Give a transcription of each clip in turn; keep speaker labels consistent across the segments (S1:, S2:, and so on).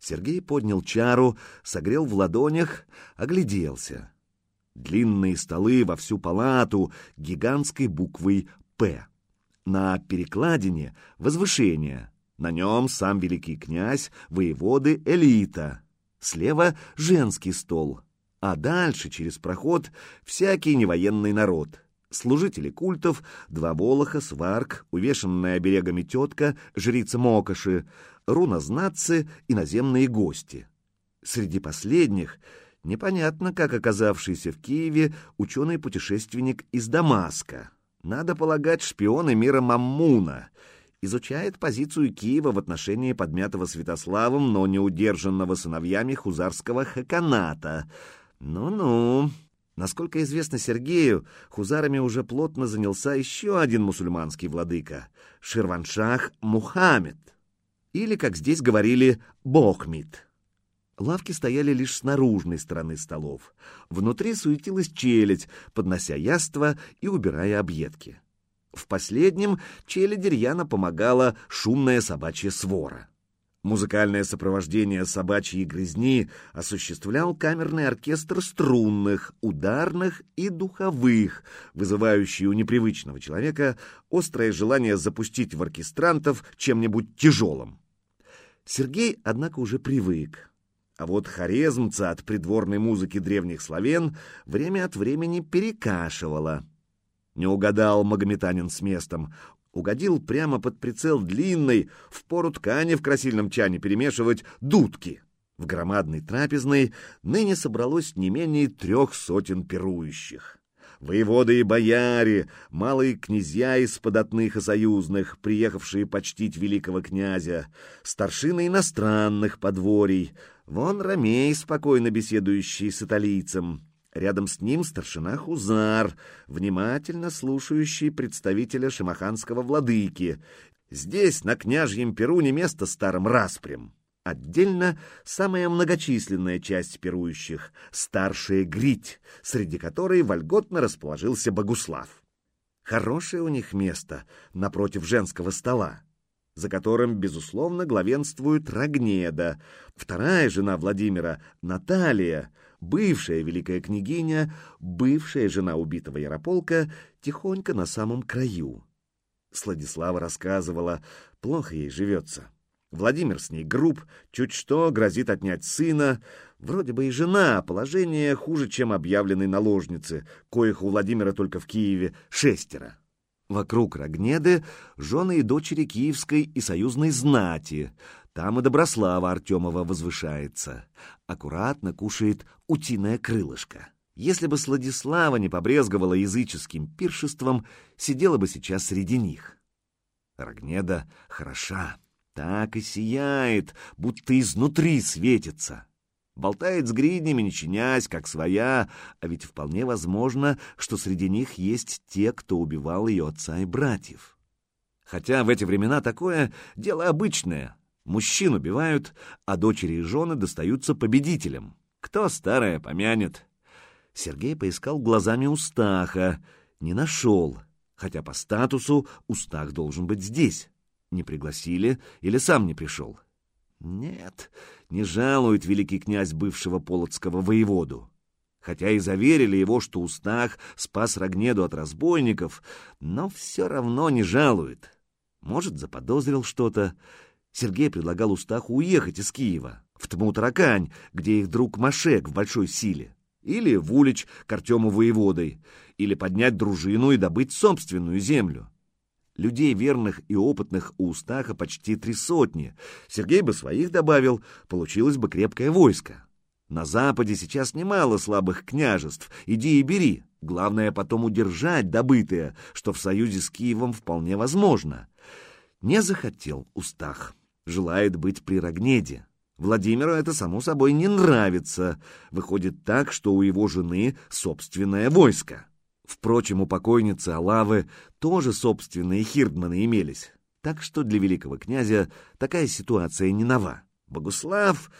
S1: Сергей поднял чару, согрел в ладонях, огляделся. Длинные столы во всю палату гигантской буквой «П». На перекладине — возвышение. На нем сам великий князь, воеводы, элита. Слева — женский стол. А дальше, через проход, всякий невоенный народ. Служители культов, два волоха, сварк, увешанная оберегами тетка, жрица Мокоши, рунознатцы, иноземные гости. Среди последних непонятно, как оказавшийся в Киеве ученый-путешественник из Дамаска. Надо полагать, шпионы мира Маммуна. Изучает позицию Киева в отношении подмятого Святославом, но не удержанного сыновьями хузарского хаканата. Ну-ну. Насколько известно Сергею, хузарами уже плотно занялся еще один мусульманский владыка — Ширваншах Мухаммед. Или, как здесь говорили, Бохмид. Лавки стояли лишь с наружной стороны столов. Внутри суетилась челядь, поднося яства и убирая объедки. В последнем челяди Рьяна помогала шумная собачья свора. Музыкальное сопровождение собачьей грызни осуществлял камерный оркестр струнных, ударных и духовых, вызывающий у непривычного человека острое желание запустить в оркестрантов чем-нибудь тяжелым. Сергей, однако, уже привык. А вот хорезмца от придворной музыки древних славян время от времени перекашивало. Не угадал магометанин с местом, угодил прямо под прицел длинной, в пору ткани в красильном чане перемешивать дудки. В громадной трапезной ныне собралось не менее трех сотен пирующих. Воеводы и бояре, малые князья из податных и союзных, приехавшие почтить великого князя, старшины иностранных подворий, вон Ромей, спокойно беседующий с италийцем, Рядом с ним старшина Хузар, внимательно слушающий представителя шимаханского владыки. Здесь, на княжьем Перу, не место старым распрям. Отдельно самая многочисленная часть пирующих — старшая Грить, среди которой вольготно расположился Богуслав. Хорошее у них место напротив женского стола, за которым, безусловно, главенствует Рогнеда, вторая жена Владимира, Наталья — бывшая великая княгиня, бывшая жена убитого Ярополка, тихонько на самом краю. Сладислава рассказывала, плохо ей живется. Владимир с ней груб, чуть что грозит отнять сына. Вроде бы и жена, а положение хуже, чем объявленной наложницы, коих у Владимира только в Киеве шестеро. Вокруг Рогнеды жены и дочери киевской и союзной знати, там и Доброслава Артемова возвышается. Аккуратно кушает утиное крылышко. Если бы Сладислава не побрезговала языческим пиршеством, сидела бы сейчас среди них. Рогнеда хороша, так и сияет, будто изнутри светится. Болтает с гриднями, не чинясь, как своя, а ведь вполне возможно, что среди них есть те, кто убивал ее отца и братьев. Хотя в эти времена такое дело обычное, Мужчин убивают, а дочери и жены достаются победителям. Кто старое помянет? Сергей поискал глазами Устаха. Не нашел, хотя по статусу Устах должен быть здесь. Не пригласили или сам не пришел? Нет, не жалует великий князь бывшего полоцкого воеводу. Хотя и заверили его, что Устах спас Рогнеду от разбойников, но все равно не жалует. Может, заподозрил что-то, Сергей предлагал Устаху уехать из Киева, в Тмутаракань, где их друг Машек в большой силе, или в Улич к Артему воеводой, или поднять дружину и добыть собственную землю. Людей верных и опытных у Устаха почти три сотни. Сергей бы своих добавил, получилось бы крепкое войско. На Западе сейчас немало слабых княжеств, иди и бери. Главное потом удержать добытое, что в союзе с Киевом вполне возможно. Не захотел Устах желает быть при Рогнеде. Владимиру это, само собой, не нравится. Выходит так, что у его жены собственное войско. Впрочем, у покойницы Алавы тоже собственные хирдманы имелись. Так что для великого князя такая ситуация не нова. Богуслав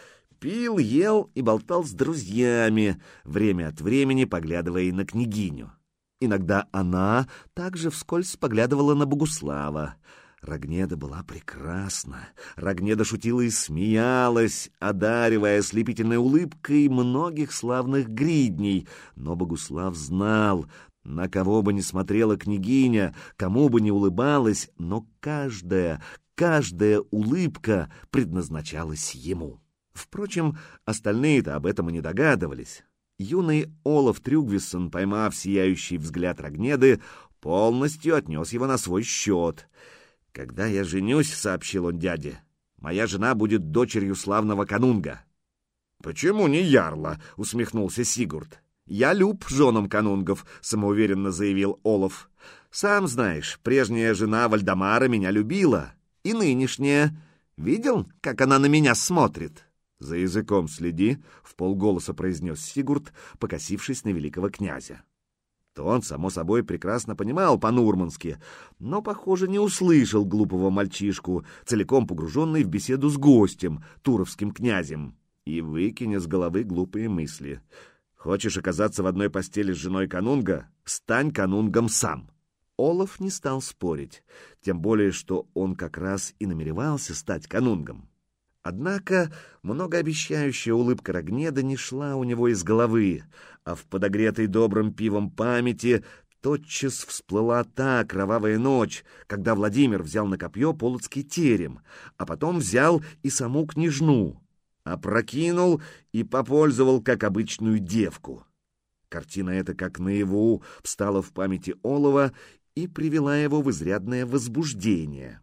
S1: пил, ел и болтал с друзьями, время от времени поглядывая и на княгиню. Иногда она также вскользь поглядывала на Богуслава, Рогнеда была прекрасна. Рогнеда шутила и смеялась, одаривая ослепительной улыбкой многих славных гридней. Но Богуслав знал, на кого бы ни смотрела княгиня, кому бы ни улыбалась, но каждая, каждая улыбка предназначалась ему. Впрочем, остальные-то об этом и не догадывались. Юный Олаф Трюгвиссон, поймав сияющий взгляд Рогнеды, полностью отнес его на свой счет — «Когда я женюсь, — сообщил он дяде, — моя жена будет дочерью славного канунга». «Почему не ярла?» — усмехнулся Сигурд. «Я люб женам канунгов», — самоуверенно заявил Олаф. «Сам знаешь, прежняя жена Вальдамара меня любила, и нынешняя. Видел, как она на меня смотрит?» «За языком следи», — в полголоса произнес Сигурд, покосившись на великого князя то он, само собой, прекрасно понимал по-нурмански, но, похоже, не услышал глупого мальчишку, целиком погруженный в беседу с гостем, туровским князем, и выкинь с головы глупые мысли. Хочешь оказаться в одной постели с женой канунга? Стань канунгом сам. Олаф не стал спорить, тем более, что он как раз и намеревался стать канунгом. Однако многообещающая улыбка Рогнеда не шла у него из головы, а в подогретой добрым пивом памяти тотчас всплыла та кровавая ночь, когда Владимир взял на копье полоцкий терем, а потом взял и саму княжну, опрокинул и попользовал как обычную девку. Картина эта, как наяву, встала в памяти Олова и привела его в изрядное возбуждение.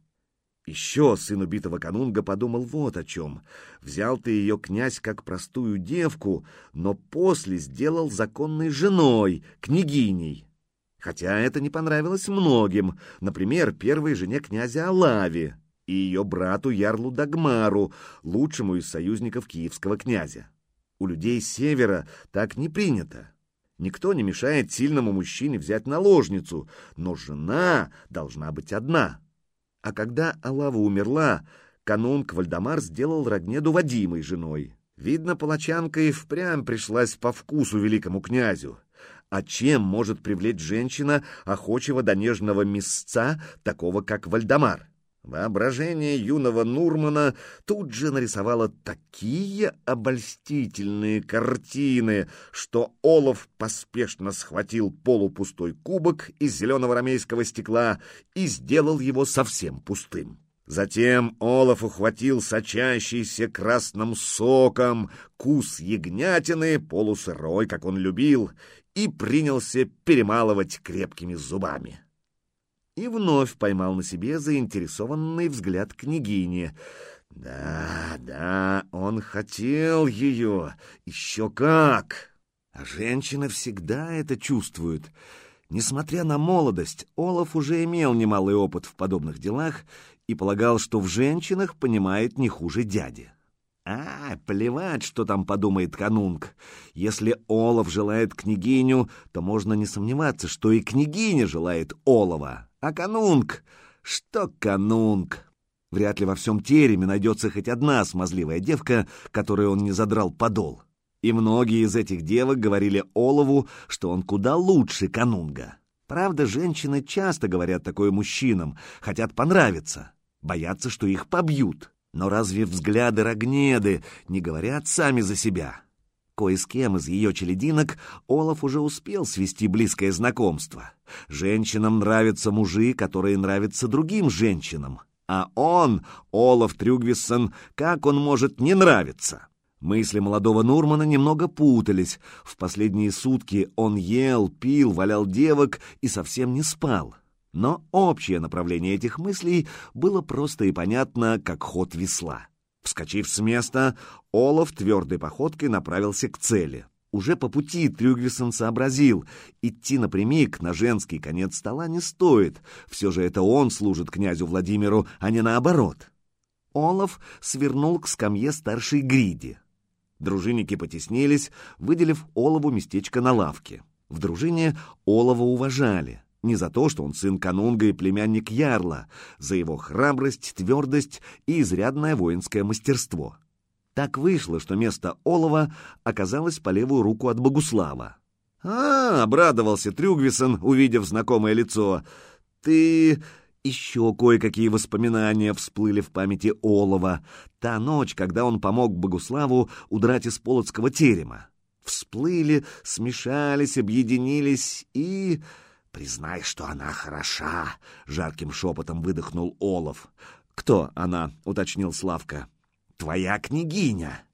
S1: Еще сын убитого канунга подумал вот о чем. Взял ты ее, князь, как простую девку, но после сделал законной женой, княгиней. Хотя это не понравилось многим, например, первой жене князя Алави и ее брату Ярлу Дагмару, лучшему из союзников киевского князя. У людей севера так не принято. Никто не мешает сильному мужчине взять наложницу, но жена должна быть одна — а когда Алава умерла, канунг Вальдамар сделал Рогнеду Вадимой женой. Видно, палачанка и впрямь пришлась по вкусу великому князю. А чем может привлечь женщина, охочего до нежного мясца, такого как Вальдамар? Воображение юного Нурмана тут же нарисовало такие обольстительные картины, что Олаф поспешно схватил полупустой кубок из зеленого ромейского стекла и сделал его совсем пустым. Затем Олаф ухватил сочащийся красным соком кус ягнятины, полусырой, как он любил, и принялся перемалывать крепкими зубами и вновь поймал на себе заинтересованный взгляд княгини. Да, да, он хотел ее, еще как! А женщины всегда это чувствуют. Несмотря на молодость, Олаф уже имел немалый опыт в подобных делах и полагал, что в женщинах понимает не хуже дяди. А, плевать, что там подумает канунг. Если Олаф желает княгиню, то можно не сомневаться, что и княгиня желает Олова. А канунг? Что канунг? Вряд ли во всем тереме найдется хоть одна смазливая девка, которой он не задрал подол. И многие из этих девок говорили Олову, что он куда лучше канунга. Правда, женщины часто говорят такое мужчинам, хотят понравиться, боятся, что их побьют. Но разве взгляды Рогнеды не говорят сами за себя? Кое с кем из ее челединок Олаф уже успел свести близкое знакомство. Женщинам нравятся мужи, которые нравятся другим женщинам. А он, Олаф Трюгвиссон, как он может не нравиться? Мысли молодого Нурмана немного путались. В последние сутки он ел, пил, валял девок и совсем не спал. Но общее направление этих мыслей было просто и понятно, как ход весла. Вскочив с места, Олаф твердой походкой направился к цели. Уже по пути Трюгвисон сообразил, идти напрямик на женский конец стола не стоит, все же это он служит князю Владимиру, а не наоборот. Олаф свернул к скамье старшей Гриди. Дружинники потеснились, выделив Олову местечко на лавке. В дружине Олова уважали — не за то, что он сын канунга и племянник Ярла, за его храбрость, твердость и изрядное воинское мастерство. Так вышло, что место Олова оказалось по левую руку от Богуслава. «А, — обрадовался Трюгвисон, увидев знакомое лицо, — ты Еще кое-какие воспоминания всплыли в памяти Олова. Та ночь, когда он помог Богуславу удрать из Полоцкого терема. Всплыли, смешались, объединились и... «Признай, что она хороша!» — жарким шепотом выдохнул Олов. «Кто она?» — уточнил Славка. «Твоя княгиня!»